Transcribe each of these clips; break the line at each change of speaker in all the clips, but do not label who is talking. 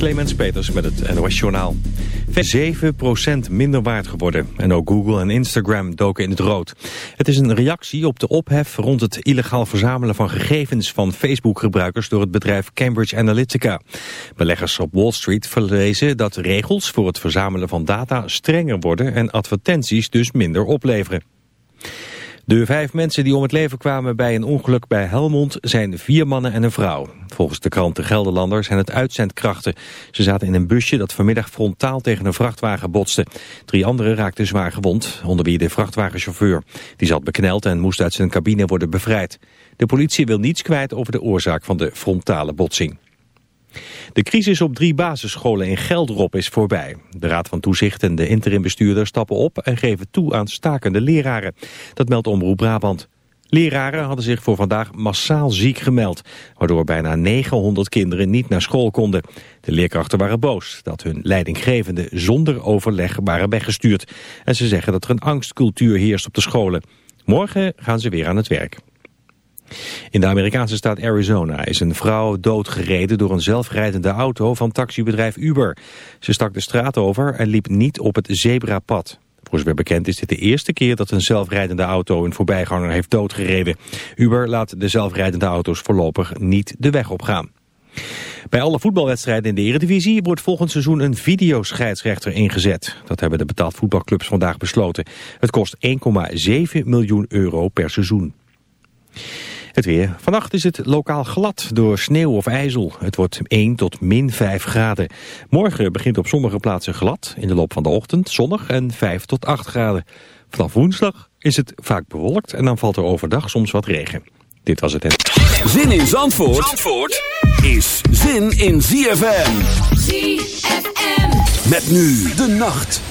Clemens Peters met het NOS Journaal. 7% minder waard geworden. En ook Google en Instagram doken in het rood. Het is een reactie op de ophef rond het illegaal verzamelen van gegevens van Facebook-gebruikers door het bedrijf Cambridge Analytica. Beleggers op Wall Street verlezen dat regels voor het verzamelen van data strenger worden en advertenties dus minder opleveren. De vijf mensen die om het leven kwamen bij een ongeluk bij Helmond zijn vier mannen en een vrouw. Volgens de krant De Gelderlander zijn het uitzendkrachten. Ze zaten in een busje dat vanmiddag frontaal tegen een vrachtwagen botste. Drie anderen raakten zwaar gewond, onder wie de vrachtwagenchauffeur. Die zat bekneld en moest uit zijn cabine worden bevrijd. De politie wil niets kwijt over de oorzaak van de frontale botsing. De crisis op drie basisscholen in Gelderop is voorbij. De Raad van Toezicht en de interimbestuurder stappen op en geven toe aan stakende leraren. Dat meldt Omroep Brabant. Leraren hadden zich voor vandaag massaal ziek gemeld, waardoor bijna 900 kinderen niet naar school konden. De leerkrachten waren boos dat hun leidinggevenden zonder overleg waren weggestuurd. En ze zeggen dat er een angstcultuur heerst op de scholen. Morgen gaan ze weer aan het werk. In de Amerikaanse staat Arizona is een vrouw doodgereden door een zelfrijdende auto van taxibedrijf Uber. Ze stak de straat over en liep niet op het zebrapad. Voor zover bekend is dit de eerste keer dat een zelfrijdende auto een voorbijganger heeft doodgereden. Uber laat de zelfrijdende auto's voorlopig niet de weg opgaan. Bij alle voetbalwedstrijden in de Eredivisie wordt volgend seizoen een videoscheidsrechter ingezet. Dat hebben de betaald voetbalclubs vandaag besloten. Het kost 1,7 miljoen euro per seizoen. Het weer. Vannacht is het lokaal glad door sneeuw of ijzel. Het wordt 1 tot min 5 graden. Morgen begint op sommige plaatsen glad. In de loop van de ochtend zonnig en 5 tot 8 graden. Vanaf woensdag is het vaak bewolkt en dan valt er overdag soms wat regen. Dit was het.
Zin in Zandvoort, Zandvoort is zin in ZFM. ZFM. Met nu de nacht.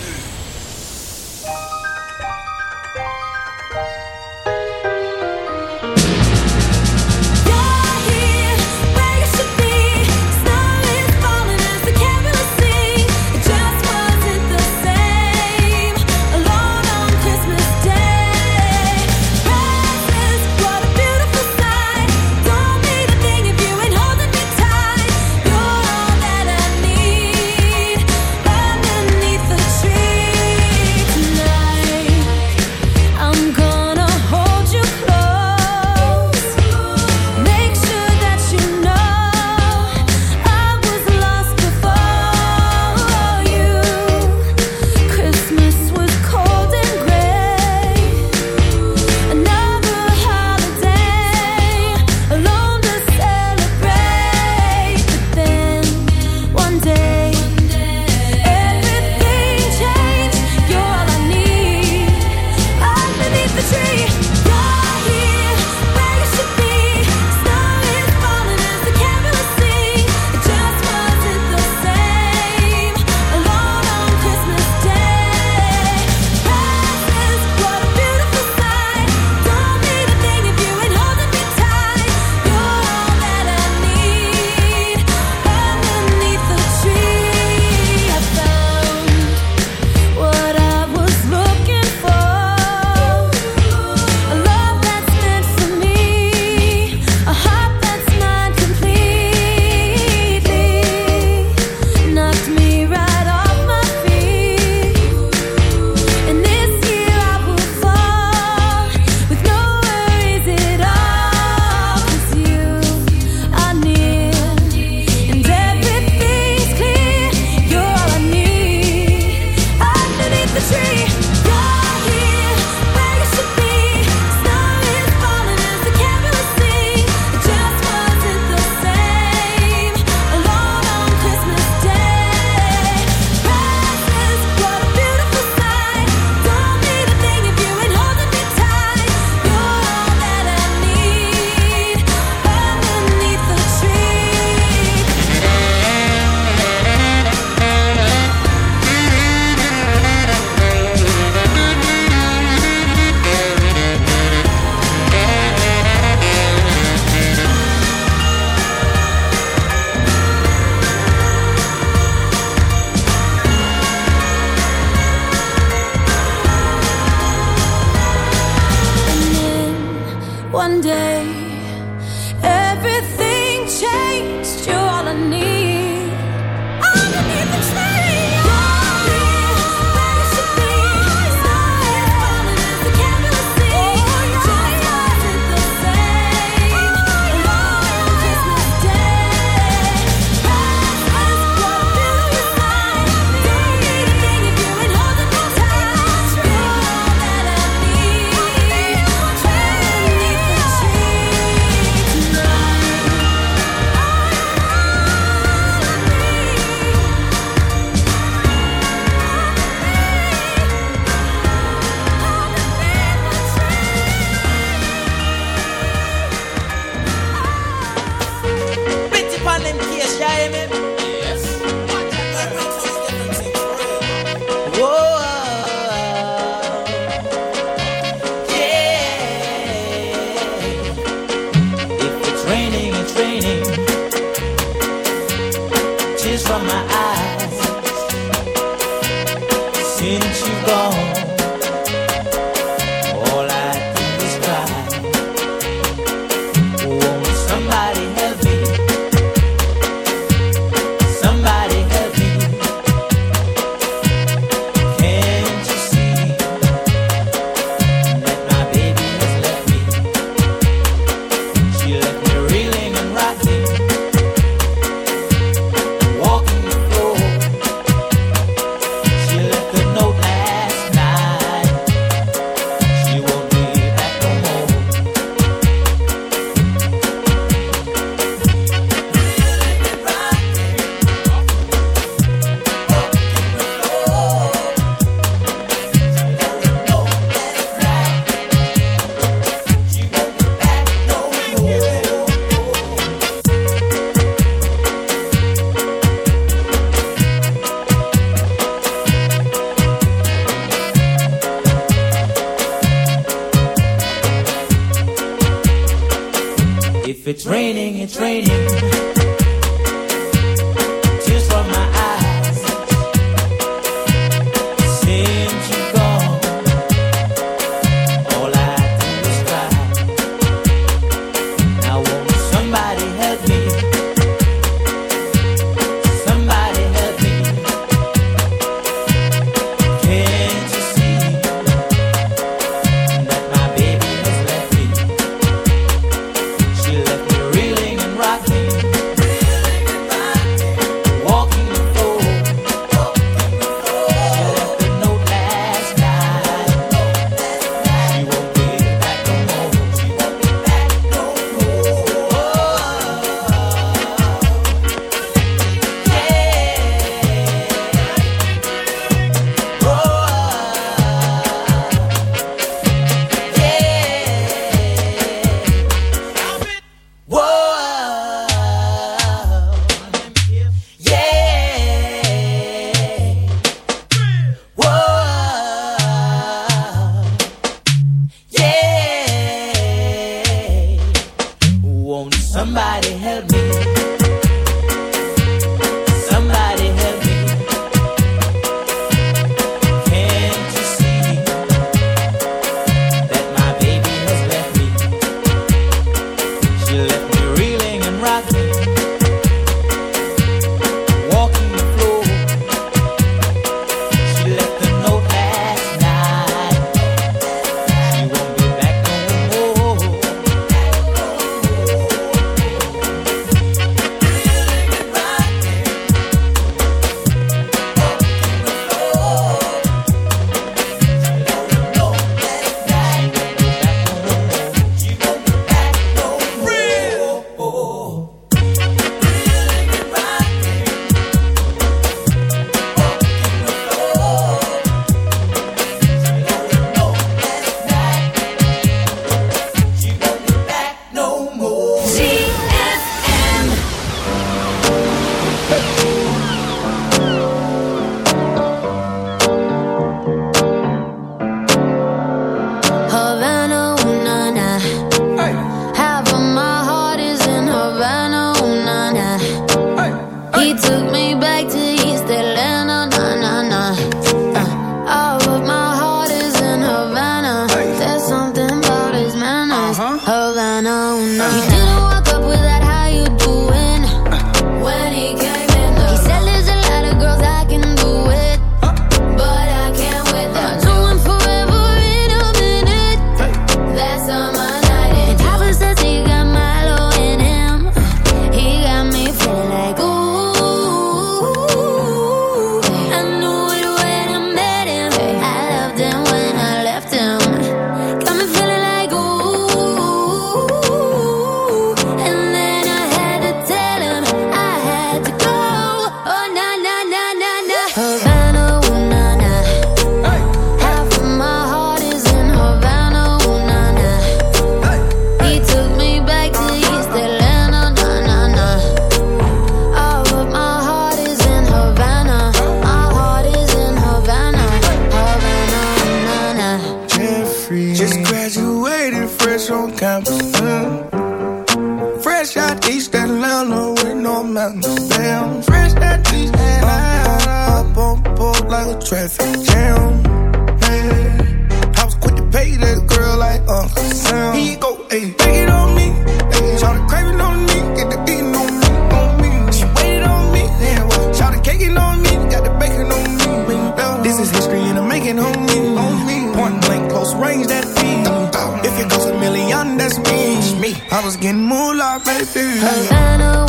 I was getting moolah, baby.
Havana,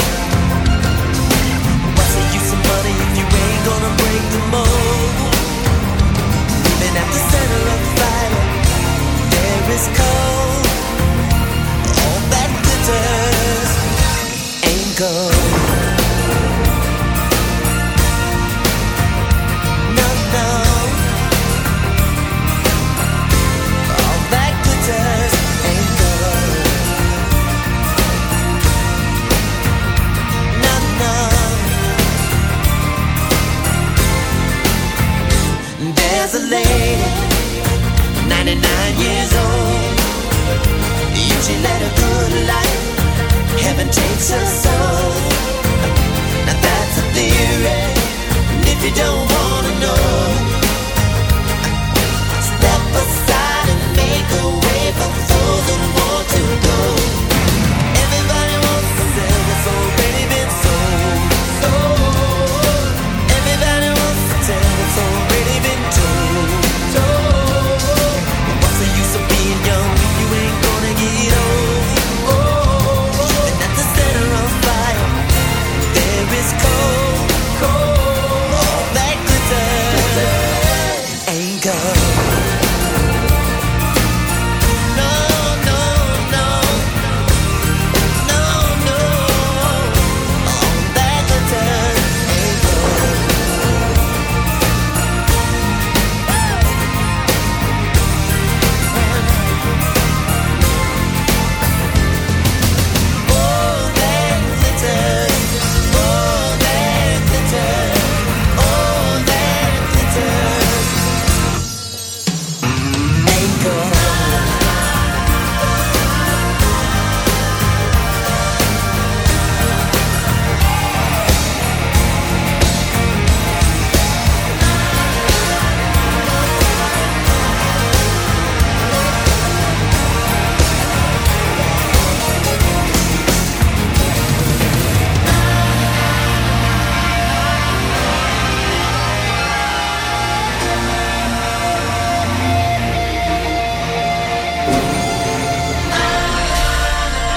Even at the center of the fire, there is. All that ain't.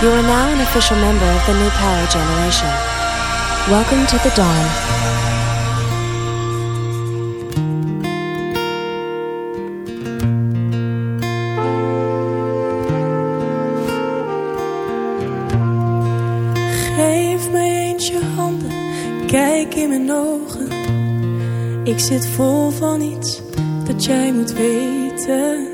You
are now an official member of the New Power Generation. Welcome to the dawn.
Geef me eens je handen, kijk in mijn ogen. Ik zit vol van iets dat jij moet weten.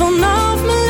Vanaf mijn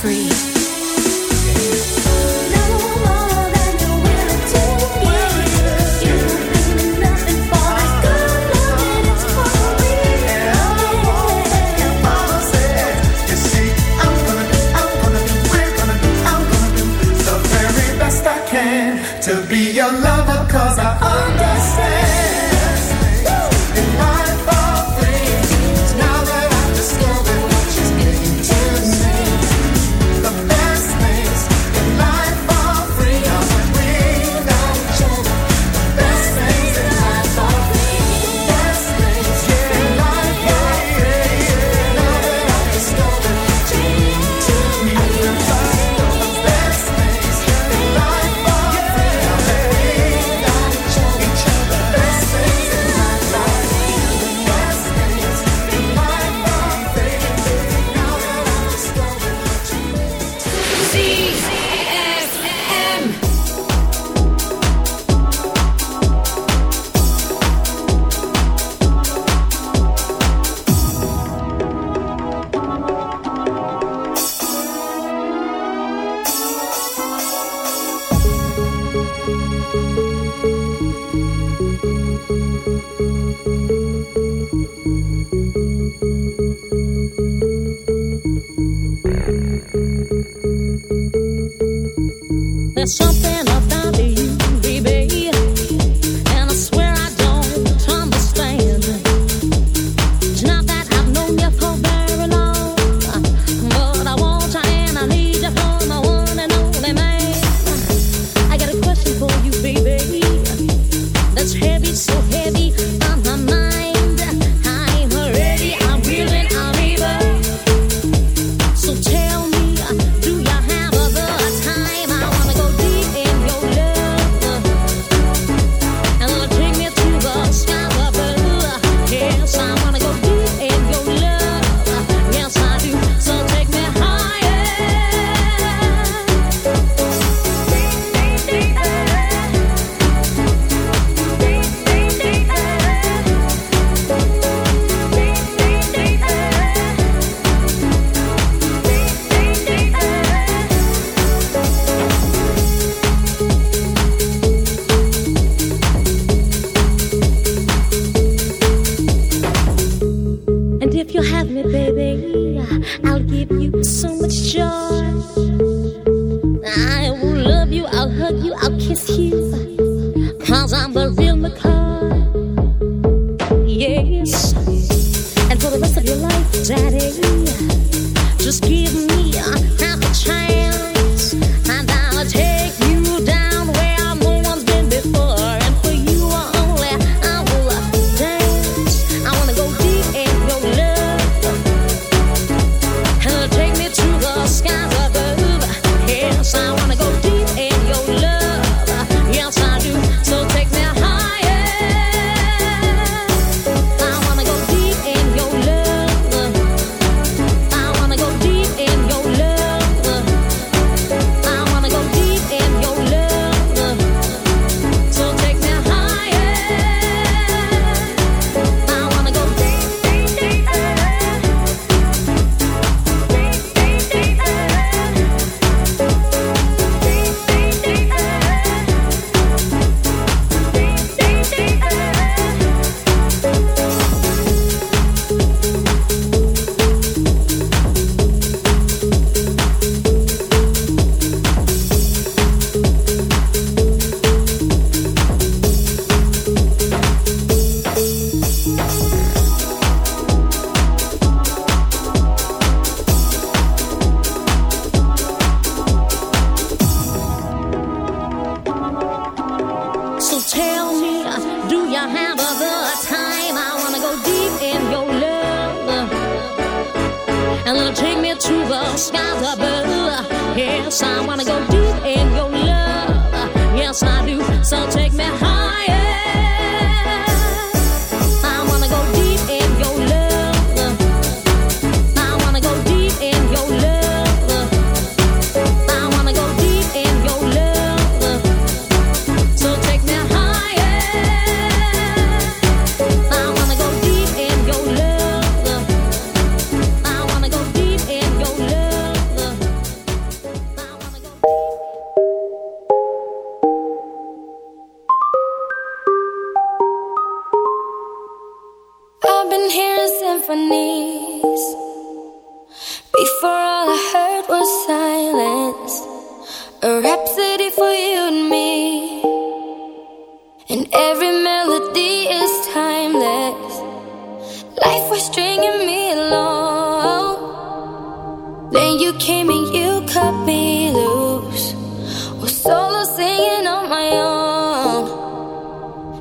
free.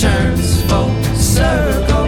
turns full circle.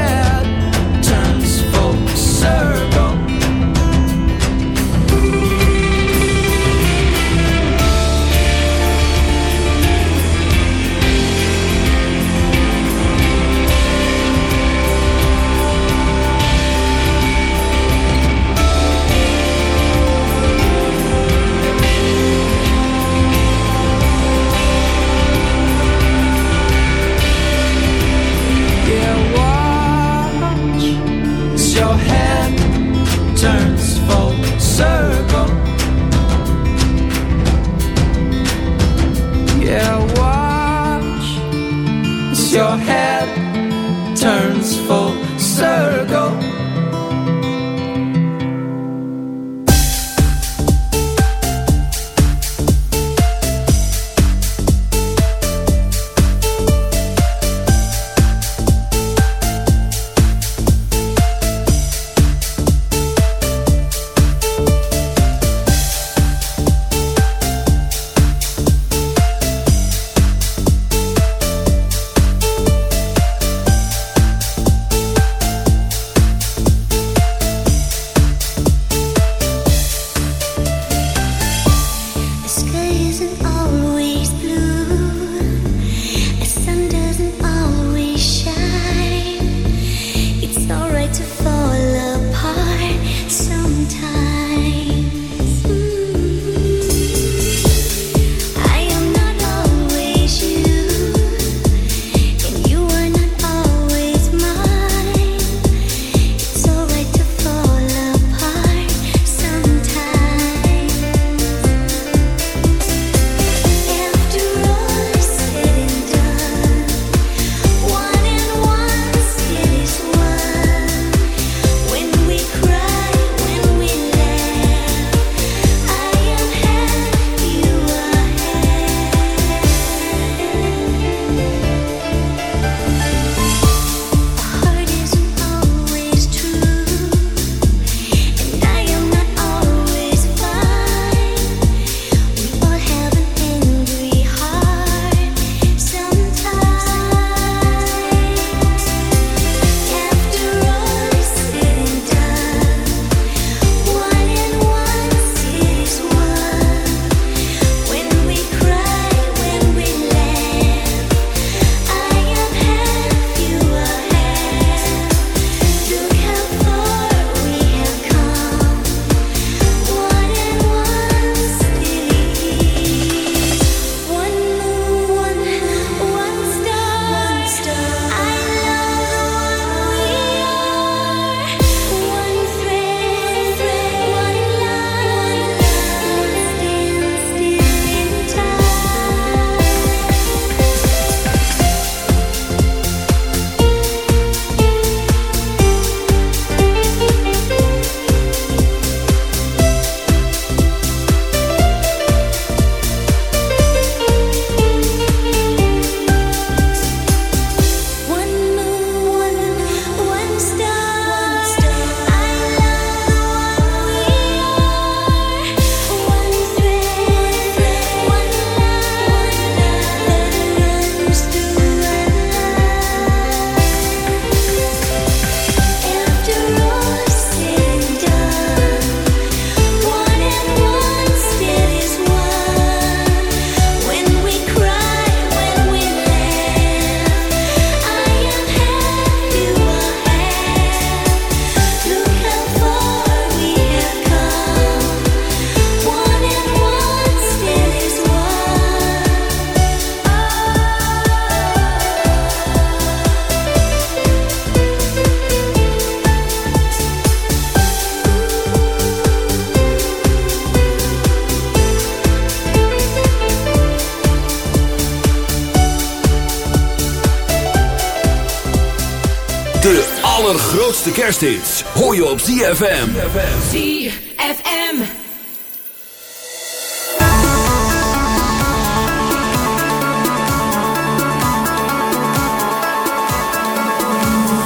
grootste kersthits hoor je op ZFM.
ZFM.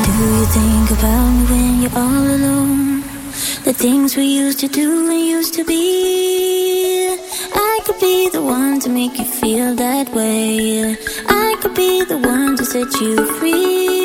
Do you think about me when you're all alone? The things we used to do and used to be. I could be the one to make you feel that way. I could be the one to set you free.